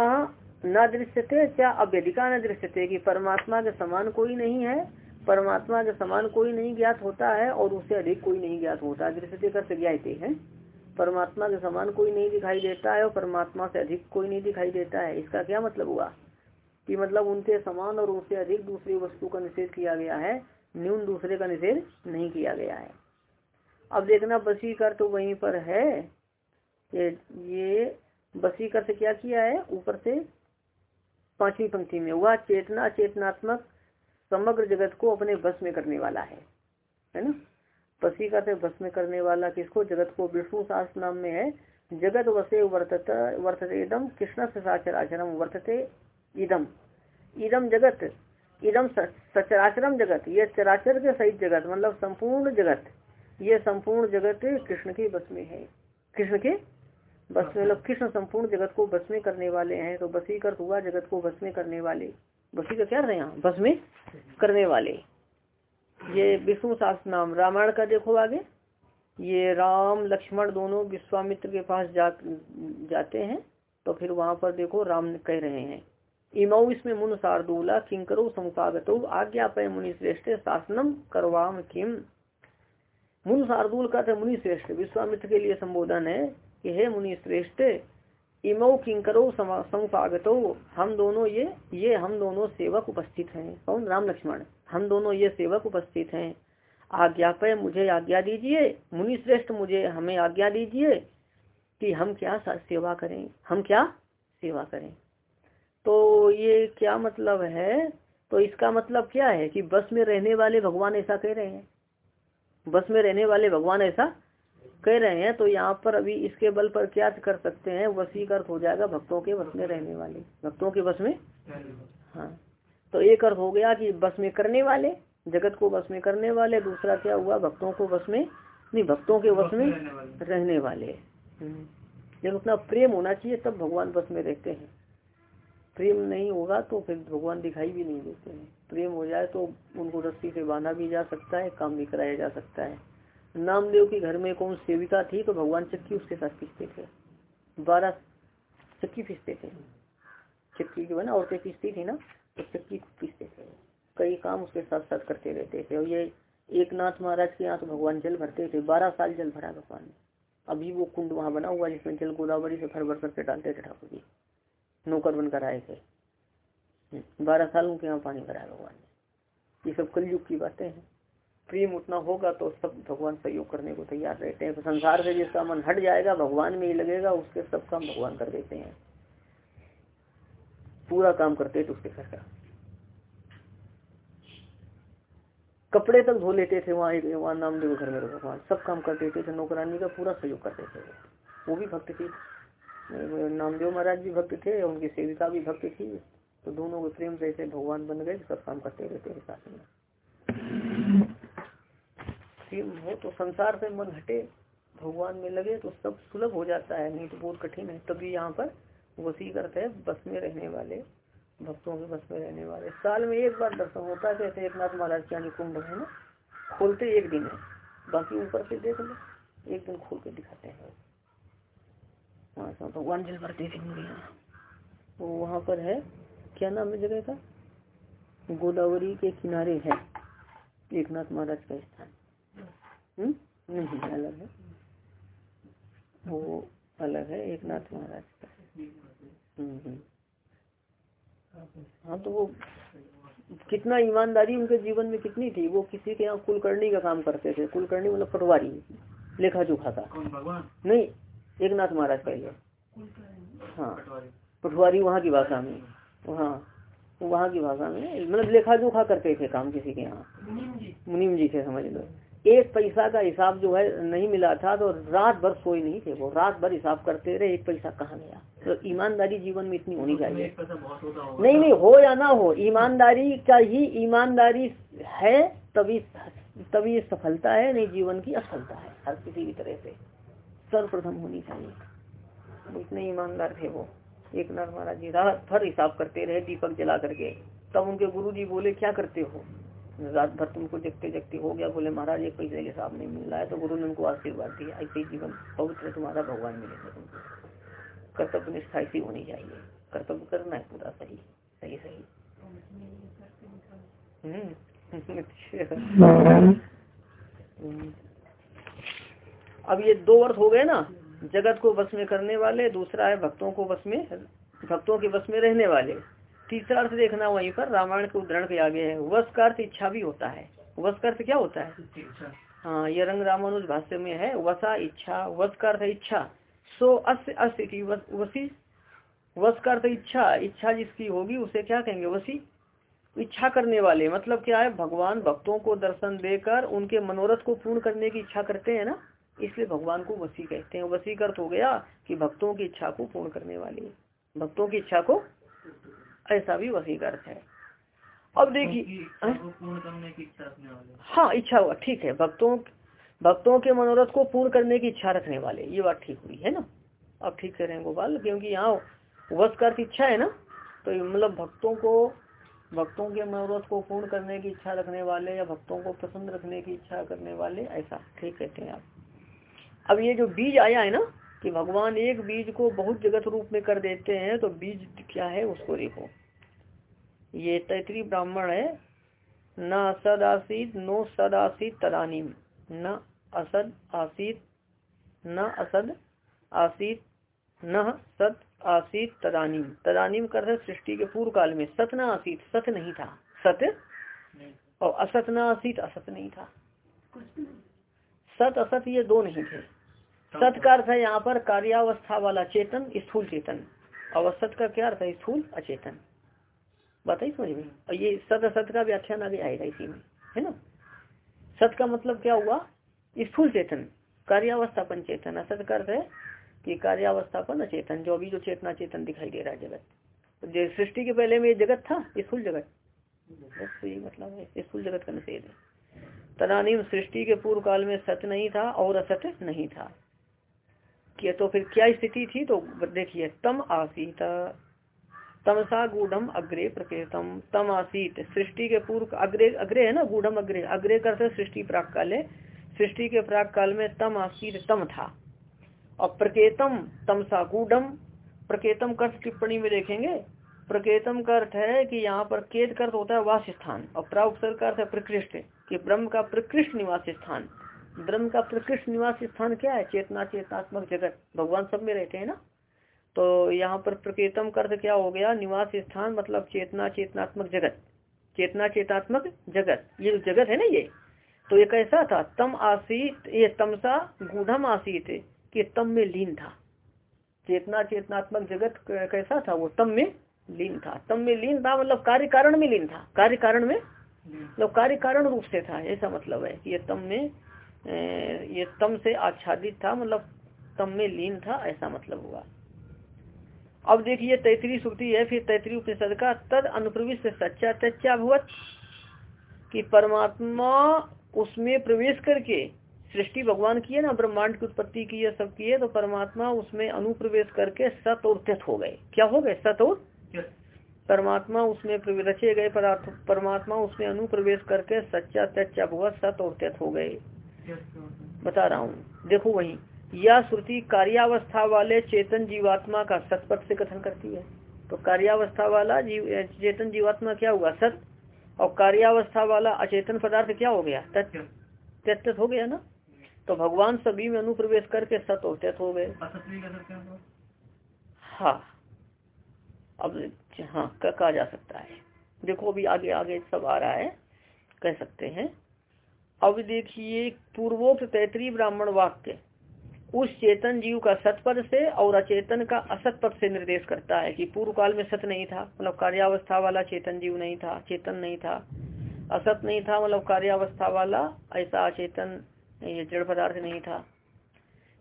न दृश्यते, क्या अव्यधिका न दृश्यते, कि परमात्मा के समान कोई नहीं है? परमात्मा के समान कोई नहीं ज्ञात होता है, और उससे अधिक कोई नहीं ज्ञात होता। दृश्यते कर ज्ञाते है। परमात्मा के समान कोई नहीं दिखाई देता है और परमात्मा से अधिक कोई नहीं दिखाई देता है। इसका क्या मतलब हुआ? कि मतलब उनके समान और उनसे अधिक दूसरी वस्तु का निषेध किया गया है, न्यून दूसरे का निषेध नहीं किया गया है। अब देखना बसी कर तो वहीं पर है। ये ये बसी कर से क्या किया है? ऊपर से पांचवी पंक्ति में वह चेतना चेतनात्मक समग्र जगत को अपने बस में करने वाला है। है ना? बसी का से भस्म करने वाला किसको? जगत को। विष्णु शास्त्र नाम में है। जगत वसे वर्तत, वर्तते इदम कृष्ण से साचराचरम वर्तते इदम इदम जगत इदम सचराचरम जगत। ये चराचर के सहित जगत मतलब संपूर्ण जगत। ये संपूर्ण जगत कृष्ण के बस में है। कृष्ण के बस में मतलब कृष्ण संपूर्ण जगत को बस में करने वाले हैं तो बसी कर हुआ जगत को बस में करने वाले। बसी का क्या रहे यहाँ? बस में करने वाले। ये विष्णु शास्त्र नाम, रामायण का देखो आगे। ये राम, लक्ष्मण दोनों विश्वामित्र के पास जा, जाते हैं तो फिर वहाँ पर देखो राम कह रहे हैं इमऊ इसमें मुन शार्दूला किंकरो आज्ञा पे मुनि श्रेष्ठ शासनम करवाम किम। मुन शार्दूल का तो मुनि श्रेष्ठ विश्वामित्र के लिए संबोधन है कि, हे मुनि श्रेष्ठ इमो किंकरो समुपागतो हम दोनों ये ये हम दोनों सेवक उपस्थित हैं। कौन? राम लक्ष्मण। हम दोनों ये सेवक उपस्थित हैं। आज्ञा पे मुझे आज्ञा दीजिए। मुनि श्रेष्ठ मुझे हमें आज्ञा दीजिए कि हम क्या सेवा करें। हम क्या सेवा करें। तो ये क्या मतलब है? तो इसका मतलब क्या है कि बस में रहने वाले भगवान ऐसा कह रहे हैं। बस में रहने वाले भगवान ऐसा कह रहे हैं तो यहाँ पर अभी इसके बल पर क्या कर सकते हैं? वसीकर्थ हो जाएगा भक्तों के बस में रहने वाले। भक्तों के बस में? हाँ। तो एक अर्थ हो गया कि बस में करने वाले, जगत को बस में करने वाले, दूसरा क्या हुआ? भक्तों को बस में? नहीं, भक्तों के बस में रहने वाले। हम्म। जब उतना प्रेम होना चाहिए, तब भगवान बस में रहते हैं। प्रेम नहीं होगा तो फिर भगवान दिखाई भी नहीं देते हैं। प्रेम हो जाए तो उनको रस्सी से बांधा भी जा सकता है, काम भी कराया जा सकता है। नामदेव के घर में कौन सेविका थी तो भगवान चक्की उसके साथ पीसते थे। बारह चक्की पीसते थे। चक्की जो है ना औरतें पीसती थी ना तो चक्की पीसते थे। कई काम उसके साथ साथ करते रहते थे। और ये एक नाथ महाराज के यहाँ तो भगवान जल भरते थे। बारह साल जल भरा भगवान ने। अभी वो कुंड वहाँ बना हुआ जिसमें जल गोदावरी से भर भर करके डालते थे ठाकुर जी। नौकर बनकर आए थे। बारह सालों के यहाँ पानी भरा भगवान ने। ये सब कलयुग की बातें हैं। प्रेम उतना होगा तो सब भगवान सहयोग करने को तैयार रहते हैं। तो संसार से जिसका मन हट जाएगा, भगवान में ही लगेगा, उसके सब काम भगवान कर देते हैं। पूरा काम करते थे उसके घर का। कपड़े तक धो लेते थे वहाँ वहाँ नामदेव घर में भगवान। सब काम कर देते थे नौकरानी का पूरा सहयोग करते थे वो। भी भक्त थी। नामदेव महाराज भी भक्त थे, उनकी सेविका भी भक्त थी। तो दोनों के प्रेम से भगवान बन गए, सब काम करते रहते थे साथ में। हो तो संसार से मन हटे, भगवान में लगे तो सब सुलभ हो जाता है, नहीं तो बहुत कठिन है। तभी यहाँ पर वसी करते हैं, बस में रहने वाले, भक्तों के बस में रहने वाले। साल में एक बार दर्शन होता है जैसे एक नाथ महाराज के यहाँ कुंभ है ना, खोलते एक दिन है। बाकी ऊपर से देख लो, एक दिन खोल के दिखाते हैं। भगवान जल भरते थे तो वहाँ पर है, क्या नाम है जगह का? गोदावरी के किनारे है एक नाथ महाराज का स्थान। हम्म? नहीं अलग है। वो अलग है एक नाथ महाराज का। हम्म, हम्म। हाँ तो वो कितना ईमानदारी उनके जीवन में कितनी थी। वो किसी के यहाँ कुलकर्णी का काम करते थे। कुलकर्णी मतलब पटवारी लेखा जोखा का। नहीं एक नाथ महाराज पहले हाँ पटवारी। वहाँ की भाषा में। वहाँ वहाँ की भाषा में मतलब लेखा जोखा करते थे काम किसी के यहाँ। मुनीम जी थे समझ लो। एक पैसा का हिसाब जो है नहीं मिला था तो रात भर सोई नहीं थे वो। रात भर हिसाब करते रहे एक पैसा कहाँ गया? तो ईमानदारी जीवन में इतनी होनी चाहिए। नहीं नहीं हो या ना हो ईमानदारी का ही ईमानदारी है तभी तभी सफलता है नहीं जीवन की असफलता है हर किसी भी तरह से। सर्वप्रथम होनी चाहिए। इतने ईमानदार थे वो। एक नाथ महाराज जी रात भर हिसाब करते रहे दीपक जला करके। तब उनके गुरु जी बोले क्या करते हो? रात भर तुमको जगते जगते हो गया, बोले महाराज एक पैसे के साथ नहीं मिल रहा है। तो गुरु ने उनको आशीर्वाद दिया, ऐसे जीवन, पवित्र तुम्हारा भगवान मिलेगा तुमको। कर्तव्य निष्ठा ऐसी होनी चाहिए। कर्तव्य करना है पूरा, सही सही सही। हम्म। अब ये दो अर्थ हो गए ना। जगत को बस में करने वाले, दूसरा है भक्तों को बस में, भक्तों के बस में रहने वाले। तीसरा अर्थ देखना वहीं पर रामायण के उदाहरण के आगे है। वस का अर्थ इच्छा भी होता है। वस का अर्थ क्या होता है? हाँ ये रंग रामानुज भाष्य में है। वसा इच्छा वस का अर्थ इच्छा। सो अस्य की वसी। वस का अर्थ इच्छा इच्छा जिसकी होगी उसे क्या कहेंगे? वसी। इच्छा करने वाले मतलब क्या है? भगवान भक्तों को दर्शन देकर उनके मनोरथ को पूर्ण करने की इच्छा करते हैं ना? इसलिए भगवान को वसी कहते हैं। वसी अर्थ हो गया कि भक्तों की इच्छा को पूर्ण करने वाले। भक्तों की इच्छा को ऐसा भी वसी अर्थ है। अब देखिए हाँ? इच्छा हुआ ठीक है। भक्तों भक्तों के मनोरथ को पूर्ण करने की इच्छा रखने वाले ये बात ठीक हुई है ना? अब ठीक कह रहे हैं गोपाल क्योंकि यहाँ वश का इच्छा है ना? तो मतलब भक्तों को भक्तों के मनोरथ को पूर्ण करने की इच्छा रखने वाले या भक्तों को पसंद रखने की इच्छा करने वाले ऐसा ठीक कहते हैं आप। अब ये जो बीज आया है ना कि भगवान एक बीज को बहुत जगत रूप में कर देते हैं तो बीज क्या है उसको देखो। ये तैतरी ब्राह्मण है। न असद आसित, नो सद आसित, तदानीम। न असद आसित, न असद आसित, न सत आसित, तदानीम। तदानीम कर रहे सृष्टि के पूर्व काल में। सत न आसित, सत नहीं था। सत? और असत न आसित, असत नहीं था। सत, असत ये दो नहीं थे। सत का अर्थ है यहाँ पर कार्यावस्था वाला चेतन, स्थूल चेतन। और असत का क्या अर्थ है? स्थूल अचेतन। बताइए समझ में और ये सत असत का व्याख्यान आगे आएगा इसी में, है ना? सत का मतलब क्या हुआ? स्थूल चेतन, कार्यावस्थापन चेतन। असत का अर्थ है कि कार्यावस्थापन अचेतन, जो भी जो चेतना चेतन दिखाई दे रहा है जगत। जो सृष्टि के पहले में ये जगत था, स्थूल जगत। बस तो यही मतलब है, स्थूल जगत का निषेध है। तदानीम सृष्टि के पूर्व काल में सत्य नहीं था और असत नहीं था। कि तो फिर क्या स्थिति थी? तो देखिए, तम आसीत। तमसा गूढ़म अग्रे प्रकृतम तम आसीत सृष्टि के पूर्व अग्रे अग्रे है ना? गूढ़म अग्रे। अग्रे करते सृष्टि प्राक काले सृष्टि के प्राग काल में तम आसीत, तम था। और प्रकेतम तमसा गूढ़म प्रकेतम कर्थ टिप्पणी में देखेंगे। प्रकेतम का अर्थ है कि यहाँ पर केत कर्थ होता है वास स्थान और प्राउपसर का अर्थ है प्रकृष्ट, कि ब्रह्म का प्रकृष्ट निवास स्थान। ब्रह्म का प्रकृष्ट निवास स्थान क्या है? चेतना, चेतनात्मक जगत। भगवान सब में रहते हैं ना? तो यहाँ पर प्रकेतम कर्थ क्या हो गया? निवास स्थान मतलब चेतना, चेतनात्मक जगत। चेतना चेतात्मक जगत। ये जगत है ना ये तो ये कैसा था? तम आसीत, ये तमसा, गूढ़म आसीत, कि तम में लीन था। चेतना, चेतनात्मक जगत कैसा था? वो तम में लीन था। तम में लीन था मतलब कार्य कारण में लीन था। कार्य कारण में? मतलब कार्य कारण रूप से था। ऐसा मतलब है ये तम में ये तम से आच्छादित था मतलब तम में लीन था, ऐसा मतलब हुआ। अब देखिए तैतरी श्रुति है फिर तैतरी उपनिषद का तद अनुप्रविष्ट सच्चा तच्चा भवत कि परमात्मा उसमें प्रवेश करके सृष्टि भगवान की है ना ब्रह्मांड की उत्पत्ति की है सब की है तो परमात्मा उसमें अनुप्रवेश करके सत और त्यत हो गए। क्या हो गए? सत और? परमात्मा उसमें रचे गए परमात्मा उसमें अनुप्रवेश करके सच्चा त्यचा भुआ सत और त्यत हो गए। बता रहा हूँ। देखो वही। यह श्रुति कार्यावस्था वाले चेतन जीवात्मा का सतपथ से कथन करती है। तो कार्यावस्था वाला जीव चेतन जीवात्मा क्या हुआ? सत। और कार्यावस्था वाला अचेतन पदार्थ क्या हो गया? तत्त हो गया ना? तो भगवान सभी में अनुप्रवेश करके सत और त्यत हो गए। हाँ। अब हाँ कहा जा सकता है। देखो अभी आगे आगे सब आ रहा है। कह सकते हैं। अब देखिए पूर्वोक्त तैतरी ब्राह्मण वाक्य। उस चेतन जीव का सतपद से और अचेतन का असत पद से निर्देश करता है कि पूर्व काल में सत नहीं था मतलब कार्यावस्था वाला चेतन जीव नहीं था, चेतन नहीं था। असत नहीं था मतलब कार्यावस्था वाला, ऐसा अचेतन ये जड़ पदार्थ नहीं था।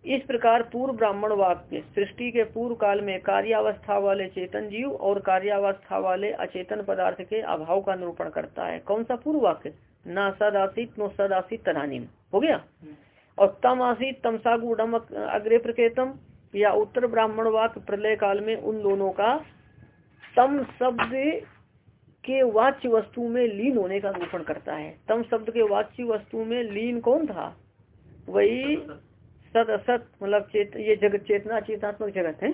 इस प्रकार पूर्व ब्राह्मण वाक्य, सृष्टि के पूर्व काल में कार्यावस्था वाले चेतन जीव और कार्यावस्था वाले अचेतन पदार्थ के अभाव का निरूपण करता है। कौन सा पूर्व वाक्य? न सदासित, नो सदासित तदानीम। हो गया? और तम आसित तमसा गुडम अग्रे प्रकेतम। या उत्तर ब्राह्मण वाक प्रलय काल में उन दोनों का तम शब्द के वाच्य वस्तु में लीन होने का निरूपण करता है। तम शब्द के वाच्य वस्तु में लीन कौन था? वही सत असत मतलब चेत ये जगत चेतना चेतनात्मक जगत है।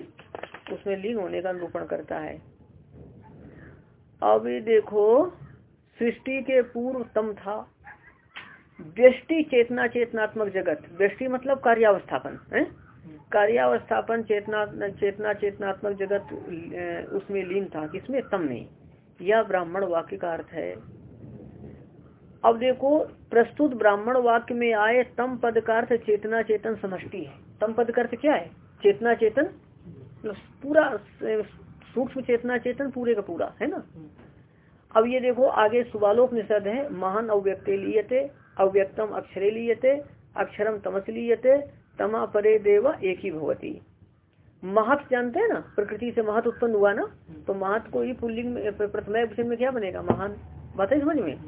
उसमें लीन होने का निरूपण करता है। अब देखो, सृष्टि के पूर्व तम था। व्यष्टि चेतना चेतनात्मक जगत। व्यष्टि मतलब कार्यावस्थापन, है? कार्यावस्थापन चेतना चेतना चेतनात्मक जगत उसमें लीन था, किसमें? तम नहीं यह ब्राह्मण वाक्य का अर्थ है। अब देखो, प्रस्तुत ब्राह्मण वाक्य में आए तम पद का अर्थ चेतना चेतन समष्टि है। तम पद का अर्थ क्या है? चेतना चेतन? पूरा सूक्ष्म चेतना चेतन पूरे का पूरा, है ना? अब ये देखो, आगे सुबालोपनिषद है, महान अव्यक्ते लियते अव्यक्तम अक्षरे लियते अक्षरम तमस लियते तमा परे देव एक ही भवती। महत जानते हैं ना? प्रकृति से महत उत्पन्न हुआ ना? तो महत को ही पुल्लिंग में प्रथम में क्या बनेगा? महान। बात है समझ में?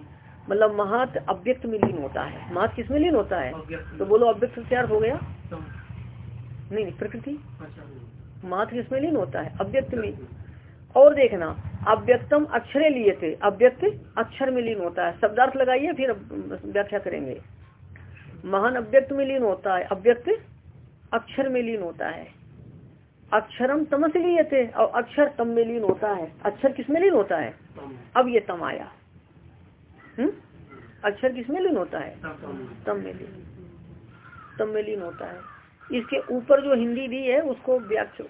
मतलब महत अव्यक्त में लीन होता है। महत किसमें लीन होता है? तो बोलो अव्यक्त क्या हो गया। नहीं नहीं प्रकृति। अच्छा। महत किसमें लीन होता है? अव्यक्त में। और देखना अव्यक्तम अक्षरे लिए थे। अव्यक्त अक्षर में लीन होता है। शब्दार्थ लगाइए, फिर व्याख्या करेंगे। महान अव्यक्त में लीन होता है। अव्यक्त अक्षर में लीन होता है। अक्षरम तमस लिए थे और अक्षर तम में लीन होता है। अक्षर किसमें लीन होता है? अब ये तम आया। हम्म? अक्षर किसमें लीन होता है? तम में लीन। तम में लीन होता है। इसके ऊपर जो हिंदी दी है, उसको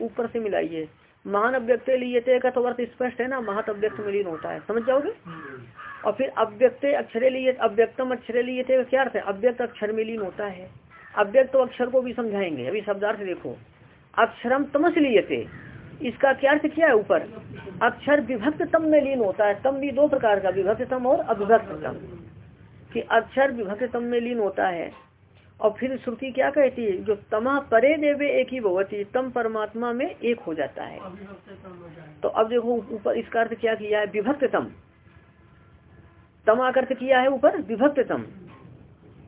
ऊपर से मिलाइए। महान अव्यक्त लिए का तो अर्थ स्पष्ट है ना महत अव्यक्त में लीन होता है। समझ जाओगे? और फिर अव्यक्त अक्षरे लिए, अव्यक्तम अक्षरे लिए थे क्या अर्थ है? अव्यक्त अक्षर में लीन होता है। अव्यक्त अक्षर को भी समझाएँगे। अभी शब्दार्थ देखो। अक्षरम तमस लिए थे इसका क्या अर्थ क्या है ऊपर? अक्षर विभक्त तम में लीन होता है। तम भी दो प्रकार का, विभक्त तम और अविभक्त तम। कि अक्षर विभक्त तम में लीन होता है। और फिर श्रुति क्या कहती है? जो तमा परे देवे एक ही भगवती तम परमात्मा में एक हो जाता है। तो अब देखो, ऊपर इसका अर्थ क्या किया है? विभक्त तम अर्थ किया है ऊपर? विभक्त तम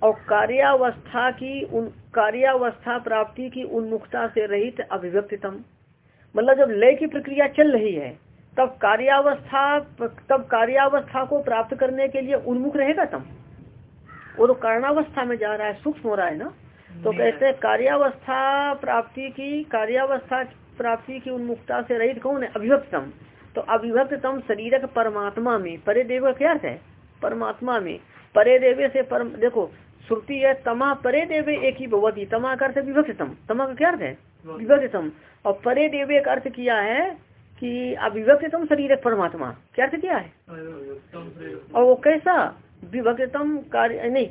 और कार्यावस्था की उन, कार्यावस्था प्राप्ति की उन्मुखता से रहित अभिव्यक्तम मतलब जब लय की प्रक्रिया चल रही है, तब कार्यावस्था तब कार्यावस्था को प्राप्त करने के लिए उन्मुख रहेगा तम। वो तो कारणावस्था में जा रहा है सूक्ष्म हो रहा है ना? तो कहते हैं कार्यावस्था प्राप्ति की कार्यावस्था प्राप्ति की उन्मुखता से रहित कौन है? अभिभक्तम तो अभिभक्तम शरीरक परमात्मा में। परे देव का क्या है? परमात्मा में। परे देवे से परम देखो श्रुति है तमा परे देवे एक ही भगवती तमा का अर्थ विभक्तम। तमा का क्या अर्थ है? विभक्तम। और परे देवे का अर्थ किया है कि अविभक्तम शरीर परमात्मा। क्या अर्थ किया है? और वो कैसा? विभक्तम कार्य नहीं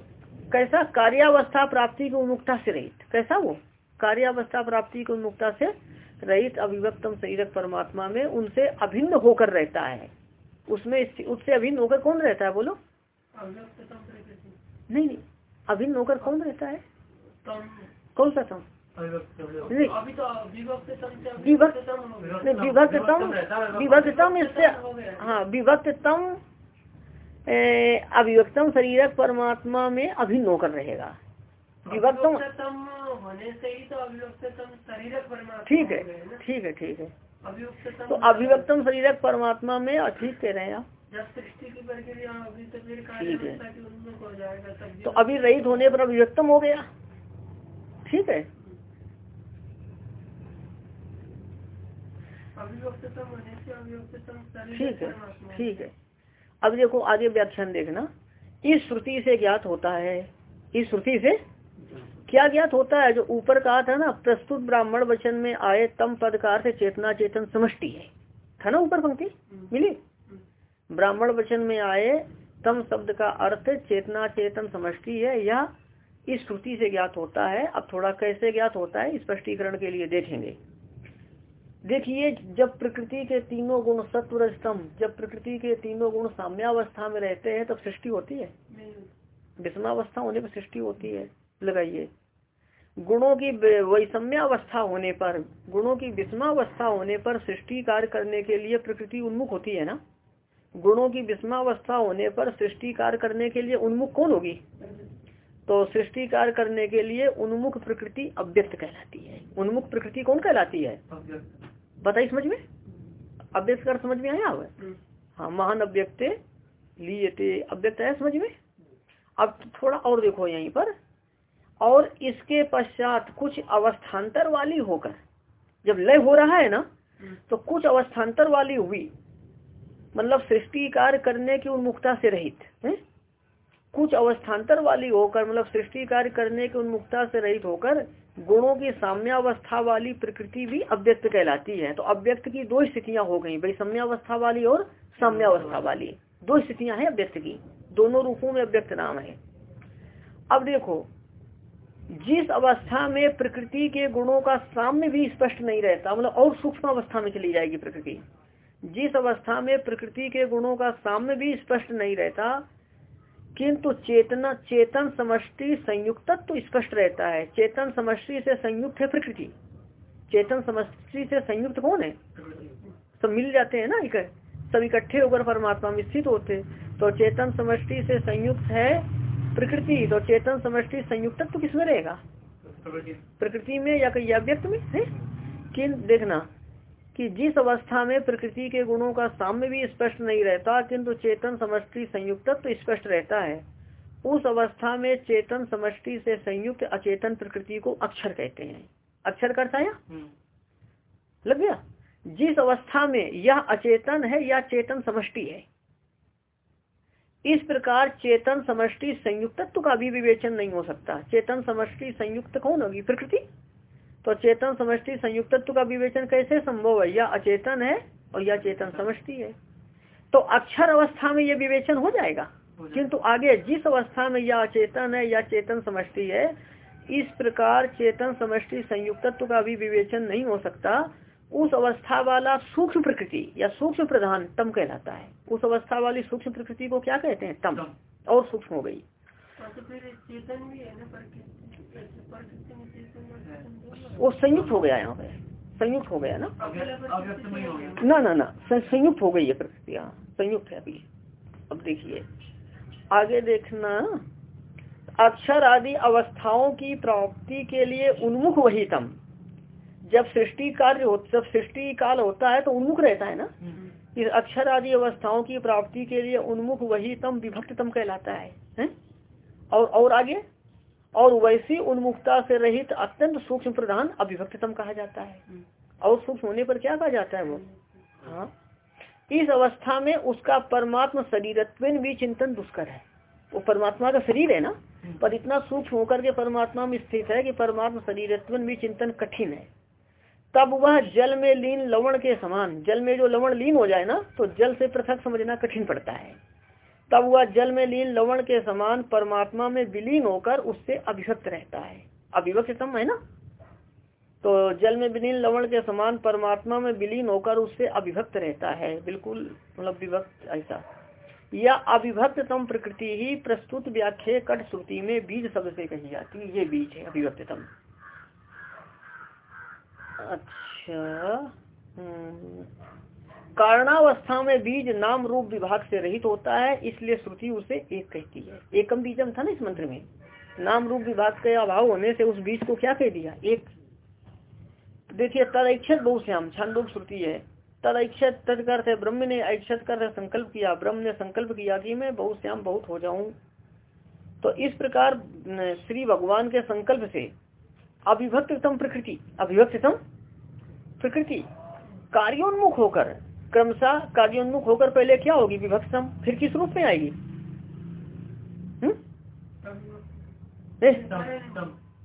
कैसा कार्यावस्था प्राप्ति की उन्मुक्ता से रहित? कैसा वो? कार्यावस्था प्राप्ति की उन्मुक्ता से रहित अविभक्तम शरीर परमात्मा में उनसे अभिन्न होकर रहता है। उसमें उससे अभिन्न होकर कौन रहता है बोलो? नहीं नहीं अभिन्न होकर कौन रहता है? कौन सा तम? विभक्तम विभक्तम इससे हाँ विभक्तम अभिव्यक्तम शरीर परमात्मा में अभिन्न होकर रहेगा। विभक्तम होने से ही तो अभिव्यक्तम शरीर ठीक है ठीक है ठीक है। तो अभिव्यक्तम शरीर परमात्मा में ठीक कह रहे हैं आप ठीक है। तो अभी रहित होने पर अभिव्यक्तम हो गया। ठीक है। ठीक है ठीक है। अब देखो, आगे व्याख्यान देखना। इस श्रुति से ज्ञात होता है। इस श्रुति से क्या ज्ञात होता है? जो ऊपर कहा था ना, प्रस्तुत ब्राह्मण वचन में आए तम पद का अर्थ चेतना चेतन समष्टि है। था ना ऊपर पंक्ति? मिली? ब्राह्मण वचन में आए तम शब्द का अर्थ चेतना चेतन समष्टि है। या इस श्रुति से ज्ञात होता है। अब थोड़ा कैसे ज्ञात होता है, स्पष्टीकरण के लिए देखेंगे। देखिए जब प्रकृति के तीनों गुण सत्व स्तंभ जब प्रकृति के तीनों गुण साम्यावस्था में रहते हैं तब सृष्टि होती है। विषमावस्था होने पर सृष्टि होती है। लगाइए। गुणों की वैषम्यावस्था होने पर गुणों की विषमावस्था होने पर सृष्टि कार्य करने के लिए प्रकृति उन्मुख होती है ना? गुणों की विषमावस्था होने पर सृष्टि कार्य करने के लिए उन्मुख कौन होगी? तो सृष्टि कार्य करने के लिए उन्मुख प्रकृति अव्यक्त कहलाती है। उन्मुख प्रकृति कौन कहलाती है? बताइए समझ में। अव्यक्त कर समझ में आया हुआ हम्म। हाँ महान अव्यक्त लिए अव्यक्त है समझ में? अब थोड़ा और देखो यहीं पर। और इसके पश्चात कुछ अवस्थान्तर वाली होकर जब लय हो रहा है ना हम्म। तो कुछ अवस्थान्तर वाली हुई मतलब सृष्टि कार्य करने की उन्मुखता से रहित है? कुछ अवस्थान्तर वाली होकर मतलब सृष्टि कार्य करने की उन्मुखता से रहित होकर, गुणों की साम्यावस्था वाली प्रकृति भी अव्यक्त कहलाती है। तो अव्यक्त की दो स्थितियाँ हो गई भाई सम्यावस्था वाली और साम्यावस्था वाली। दो स्थितियाँ हैं अव्यक्त की। दोनों रूपों में अव्यक्त नाम है। अब देखो, जिस अवस्था में प्रकृति के गुणों का साम्य भी स्पष्ट नहीं रहता मतलब और सूक्ष्म अवस्था में चली जाएगी प्रकृति, जिस अवस्था में प्रकृति के गुणों का साम्य भी स्पष्ट नहीं रहता किंतु चेतना, चेतन समष्टि संयुक्त तो स्पष्ट रहता है। चेतन समष्टि से संयुक्त है प्रकृति। चेतन समष्टि से संयुक्त कौन है? सब मिल जाते हैं ना एक, सब इकट्ठे होकर परमात्मा में स्थित होते तो चेतन समष्टि से संयुक्त है प्रकृति। तो चेतन समष्टि संयुक्त तो किसमें रहेगा? प्रकृति में या व्यक्त में? है? किन देखना। कि जिस अवस्था में प्रकृति के गुणों का साम्य भी स्पष्ट नहीं रहता किंतु चेतन समष्टि संयुक्त तो स्पष्ट रहता है। उस अवस्था में चेतन समष्टि से संयुक्त अचेतन प्रकृति को अक्षर कहते हैं। अक्षर करता है हम्म। लग गया? जिस अवस्था में यह अचेतन है या चेतन समष्टि है। इस प्रकार चेतन समष्टि संयुक्तत्व का भी विवेचन नहीं हो सकता। चेतन समष्टि संयुक्त कौन होगी? प्रकृति। तो चेतन समष्टि संयुक्तत्व का विवेचन कैसे संभव है? या अचेतन है और या चेतन समष्टि है? तो अक्षर अवस्था में यह विवेचन हो जाएगा। किंतु आगे जिस अवस्था में यह अचेतन है या चेतन समष्टि है इस प्रकार चेतन समष्टि संयुक्तत्व का भी विवेचन नहीं हो सकता। उस अवस्था वाला सूक्ष्म प्रकृति या सूक्ष्म प्रधान तम कहलाता है। उस अवस्था वाली सूक्ष्म प्रकृति को क्या कहते हैं? तम। और सूक्ष्म हो गई। तो चेतन भी है ना वो संयुक्त हो गया यहाँ पे। संयुक्त हो गया ना? ना ना ना। संयुक्त हो गई है। प्रक्रिया संयुक्त है अभी। अब देखिए। आगे देखना। अक्षर आदि अवस्थाओं की प्राप्ति के लिए उन्मुख वही तम जब सृष्टि कार्य हो जब सृष्टि काल होता है तो उन्मुख रहता है ना? इस अक्षर आदि अवस्थाओं की प्राप्ति के लिए उन्मुख वही तम विभक्तम कहलाता है, है? और और आगे? और वैसी उन्मुखता से रहित अत्यंत सूक्ष्म प्रधान अभिभक्तम कहा जाता है। हम्म। और सूक्ष्म होने पर क्या कहा जाता है वो? हाँ। इस अवस्था में उसका परमात्मा शरीरत्व भी चिंतन दुष्कर है। वो परमात्मा का शरीर है ना? हम्म। पर इतना सूक्ष्म होकर के परमात्मा में स्थित है कि परमात्मा शरीरत्व भी चिंतन कठिन है। तब वह जल में लीन लवण के समान जल में जो लवण लीन हो जाए ना तो जल से पृथक समझना कठिन पड़ता है। तब वह जल में लीन लवण के समान परमात्मा में विलीन होकर उससे अभिभक्त रहता है। सम है ना? तो जल में विलीन लवण के समान परमात्मा में विलीन होकर उससे अभिभक्त रहता है। बिल्कुल मतलब विभक्त ऐसा। या अभिभक्त तम प्रकृति ही प्रस्तुत व्याख्या कट श्रुति में बीज शब्द से कही जाती है। ये बीज है अभिभक्तम अच्छा हम्म कारणावस्था में बीज नाम रूप विभाग से रहित होता है, इसलिए श्रुति उसे एक कहती है। एकम बीजम था ना इस मंत्र में? नाम रूप विभाग के अभाव होने से उस बीज को क्या कह दिया? एक। देखिए, तदैक्षत बहुश्याम, छांदोग श्रुति है। तदैक्षत तद है, ब्रह्म ने ऐक्षत कर संकल्प किया। ब्रह्म ने संकल्प किया कि मैं बहुश्याम बहुत हो जाऊँ। तो इस प्रकार श्री भगवान के संकल्प से अभिभक्तम प्रकृति अभिभक्तम प्रकृति, कार्योन्मुख होकर क्रमशः कार्योन्मुख होकर पहले क्या होगी? विभक्तम फिर किस रूप में आएगी? हम्म?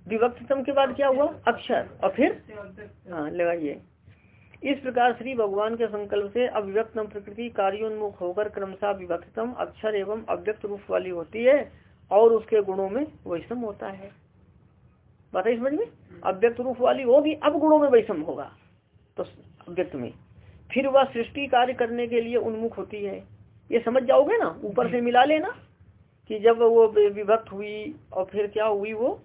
विभक्तम के बाद क्या हुआ? अक्षर। और फिर? हाँ लगाइए। इस प्रकार श्री भगवान के संकल्प से अभिव्यक्तम प्रकृति कार्योन्मुख होकर क्रमशः विभक्तम अक्षर एवं अव्यक्त रूप वाली होती है और उसके गुणों में वैषम होता है। बताइए समझ में? अव्यक्त रूप वाली होगी अब गुणों में वैषम होगा। तो अव्यक्त में। फिर वह सृष्टि कार्य करने के लिए उन्मुख होती है। ये समझ जाओगे ना? ऊपर से मिला लेना कि जब वो विभक्त हुई और फिर क्या हुई वो?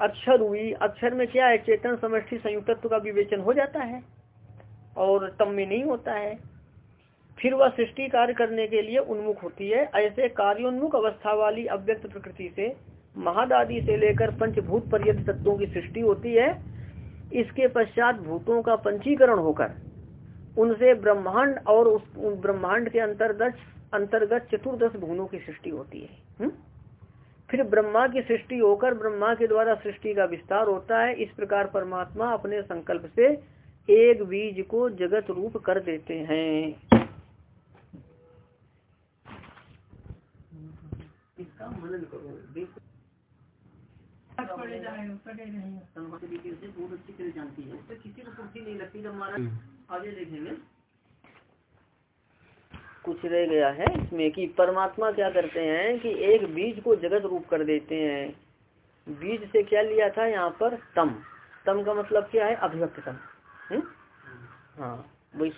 अक्षर हुई। अक्षर में क्या है? चेतन समष्टि संयुक्तत्व का विवेचन हो जाता है और तम में नहीं होता है। फिर वह सृष्टि कार्य करने के लिए उन्मुख होती है। ऐसे कार्योन्मुख अवस्था वाली अव्यक्त प्रकृति से, महादादी से लेकर पंचभूत पर्यत तत्वों की सृष्टि होती है। इसके पश्चात भूतों का पंचीकरण होकर उनसे ब्रह्मांड और उस ब्रह्मांड के अंतर्गत अंतर्गत चतुर्दश भूनों की सृष्टि होती है। हुँ? फिर ब्रह्मा की सृष्टि होकर ब्रह्मा के द्वारा सृष्टि का विस्तार होता है। इस प्रकार परमात्मा अपने संकल्प से एक बीज को जगत रूप कर देते हैं। इसका मनन करो। जानती है। किसी को नहीं लगती जब हमारा हम्म। आगे देखेंगे। कुछ रह गया है इसमें कि परमात्मा क्या करते हैं कि एक बीज को जगत रूप कर देते हैं। बीज से क्या लिया था यहाँ पर? तम। तम का मतलब क्या है? अभिव्यक्त तम। हम्म? हाँ वही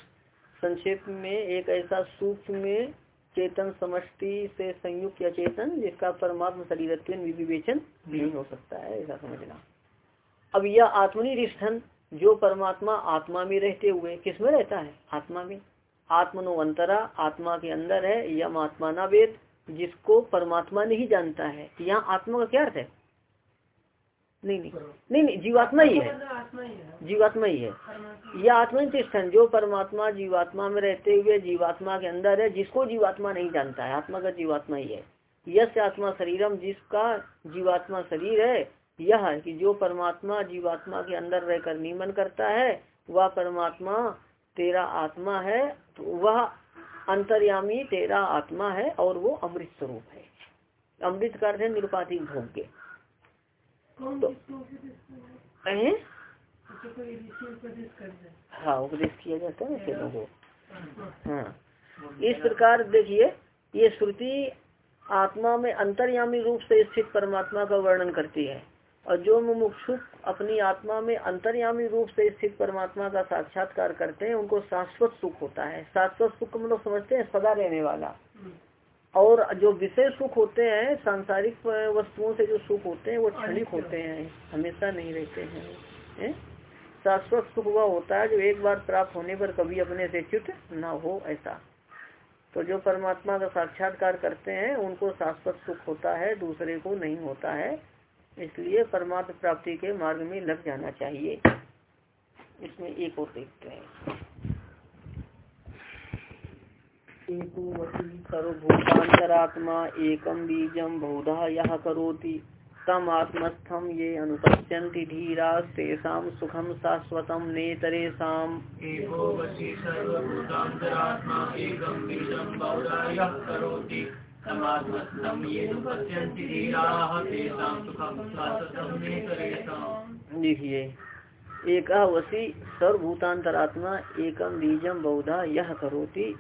संक्षेप में एक ऐसा सूक्ष्म में चेतन समष्टि से संयुक्त या चेतन जिसका परमात्मा शरीर विवेचन नहीं हो सकता है, ऐसा समझना। अब यह आत्मनिष्ठन जो परमात्मा आत्मा में रहते हुए किसमें रहता है? आत्मा में। आत्मनो अंतरा आत्मा के अंदर है, यम आत्मा न वेद, जिसको परमात्मा नहीं जानता है। यहाँ आत्मा का क्या अर्थ है? नहीं नहीं। नहीं नहीं, जीवात्मा ही है। जीवात्मा ही है। यह आत्मा आत्मनिष्ठन, जो परमात्मा जीवात्मा में रहते हुए जीवात्मा के अंदर है, जिसको जीवात्मा नहीं जानता है। आत्मा का जीवात्मा ही है। यश आत्मा शरीरम, जिसका जीवात्मा शरीर है यह है कि जो परमात्मा जीवात्मा के अंदर रहकर नियमन करता है वह परमात्मा तेरा आत्मा है तो वह अंतर्यामी तेरा आत्मा है और वो अमृत स्वरूप है। अमृत का अर्थ है निरुपाधिक भोग्य तो हाँ? उपदेश किया जाता है को हाँ। इस प्रकार देखिए ये श्रुति आत्मा में अंतर्यामी रूप से स्थित परमात्मा का वर्णन करती है। और जो मुमुक्षु अपनी आत्मा में अंतर्यामी रूप से स्थित परमात्मा का साक्षात्कार करते हैं उनको शाश्वत सुख होता है। शाश्वत सुख लोग समझते हैं सदा रहने वाला। और जो विशेष सुख होते हैं सांसारिक वस्तुओं से जो सुख होते हैं वो क्षणिक होते हैं हमेशा नहीं रहते हैं? शाश्वत सुख वह होता है जो एक बार प्राप्त होने पर कभी अपने से च्युत न हो ऐसा। तो जो परमात्मा का साक्षात्कार करते हैं उनको शाश्वत सुख होता है दूसरे को नहीं होता है। इसलिए परमात्म प्राप्ति के मार्ग में लग जाना चाहिए। इसमें एक और देखते हैं। सर्वभूतांतरात्मा एकम बीजम बहुधा यह करोति। तम आत्मस्थम ये अनुपत्यंति धीरा तेषा सुखम नेतरेशम देखिए एक वसी सर्वभूतांतरात्मा एकम बीजम बहुधा यह करोति,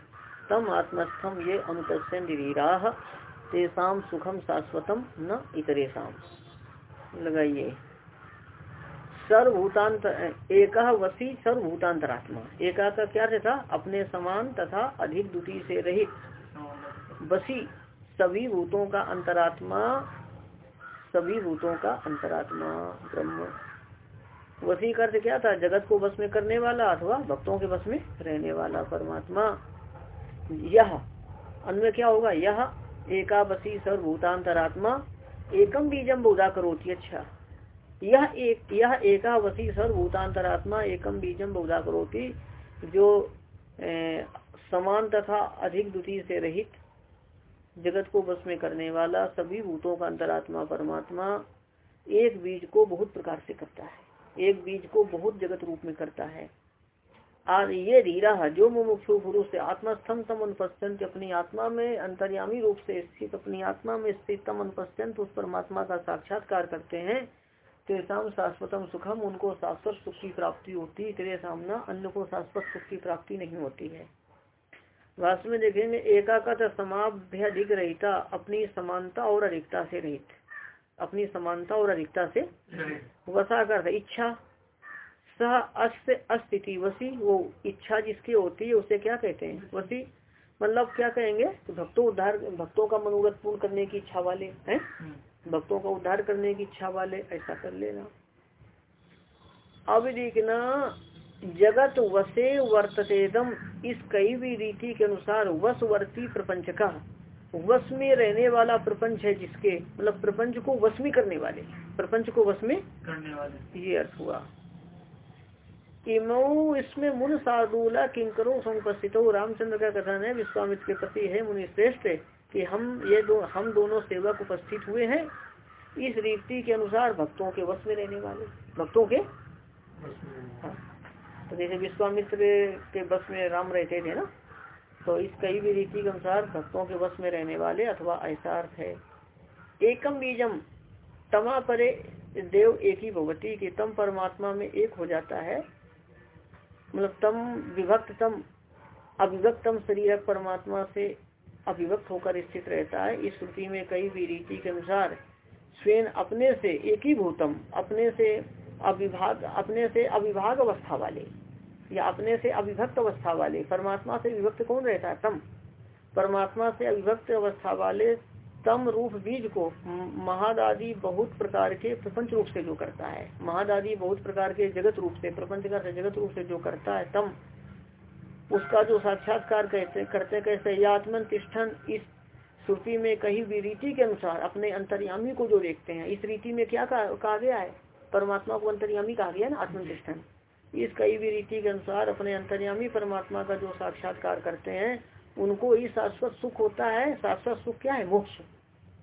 तम आत्मस्थम ये अनुपस्यन धीरा तेसाम सुखम शाश्वतम न इतरेशम लगाइए। सर्वभूतांत एक वसी सर्वभूतांतरात्मा। एका का क्या था? अपने समान तथा अधिक दुटी से रहित बसी सभी भूतों का अंतरात्मा सभी भूतों का अंतरात्मा ब्रह्म। वसी अर्थ क्या था? जगत को बस में करने वाला अथवा भक्तों के बस में रहने वाला परमात्मा। यह अन्य क्या होगा? यह एकावसी सर्वभूतांतरात्मा एकम बीजम बोधा करोती अच्छा यह एक यह एकावसी सर्वभूतांतरात्मा एकम बीजम बोधा करोती जो ए, समान तथा अधिक द्वितीय से रहित जगत को बस में करने वाला सभी भूतों का अंतरात्मा, परमात्मा एक बीज को बहुत प्रकार से करता है। एक बीज को बहुत जगत रूप में करता है। और ये धीरा जो मुमुक्षु पुरुष से आत्मस्थम तम अनुपस्त्यंत अपनी आत्मा में अंतर्यामी रूप से स्थित, अपनी आत्मा में स्थित तम अनुपस्त्यंत उस परमात्मा का साक्षात्कार करते हैं। तेसाम शाश्वतम सुखम, उनको शाश्वत सुख की प्राप्ति होती, तेरे सामना अन्य को शाश्वत सुख की प्राप्ति नहीं होती है। वास्तव में देखेंगे एकाकत समाभ्यधिक रहता अपनी समानता और अधिकता से रहित अपनी समानता और अधिकता से वसा कर इच्छा सह अस्त अस्थिति वसी वो इच्छा जिसकी होती है उसे क्या कहते हैं? वसी मतलब क्या कहेंगे? भक्तों उद्धार भक्तों का मनोरथ पूर्ण करने की इच्छा वाले हैं? हम्म। भक्तों का उद्धार करने की इच्छा वाले ऐसा कर लेना। अब देखना जगत वसे वर्ततेदम इस कई भी रीति के अनुसार वसवर्ती प्रपंच का वश में रहने वाला प्रपंच है जिसके मतलब प्रपंच को वश में करने वाले प्रपंच को वश में करने वाले। ये अर्थ हुआ। इमऊ इसमें मुन साधुला किंकरो समुपस्थित। रामचंद्र का कथन है विश्वामित्र के प्रति है मुनि श्रेष्ठ कि हम ये दो हम दोनों सेवक उपस्थित हुए हैं। इस रीति के अनुसार भक्तों के वश में रहने वाले भक्तों के तो जैसे विश्वामित्र के बस में राम रहते थे ना तो इस कई भी रीति के अनुसार भक्तों के वश में रहने वाले अथवा ऐसा अर्थ है एकम बीजम, तमा परे देव एक ही भगवती के, तम परमात्मा में एक हो जाता है। मतलब तम विभक्त तम, अविभक्तम शरीर परमात्मा से अविभक्त होकर स्थित रहता है। इस श्रुति में कई भी रीति के अनुसार स्वयं अपने से एक ही भूतम, अपने से अविभाग, अपने से अविभाग अवस्था वाले, या अपने से अविभक्त अवस्था वाले। परमात्मा से विभक्त कौन रहता है? तम। परमात्मा से अविभक्त अवस्था वाले तम रूप बीज को महादादी बहुत प्रकार के प्रपंच रूप से जो करता है। महादादी बहुत प्रकार के जगत रूप से, प्रपंच का जगत रूप से जो करता है, तम। उसका जो साक्षात्कार कहते, करते कैसे आत्मन तिष्ठन इस श्रुति में कही भी रीति के अनुसार, अपने अंतर्यामी को जो देखते हैं, इस रीति में क्या कहा गया है? परमात्मा को अंतर्यामी कहा गया ना आत्मनिष्ठन। इस कई भी रीति के अनुसार अपने अंतर्यामी परमात्मा का जो साक्षात्कार करते हैं, उनको ही शाश्वत सुख होता है। शाश्वत सुख क्या है? मोक्ष।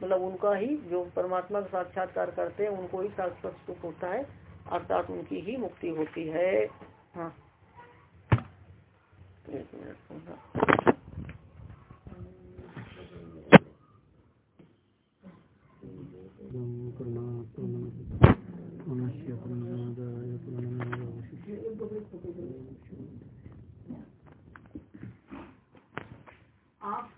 मतलब उनका ही जो परमात्मा का साक्षात्कार करते हैं, उनको ही शाश्वत सुख होता है, अर्थात उनकी ही मुक्ति होती है। हाँ। एक मिनट पूर्णस्य off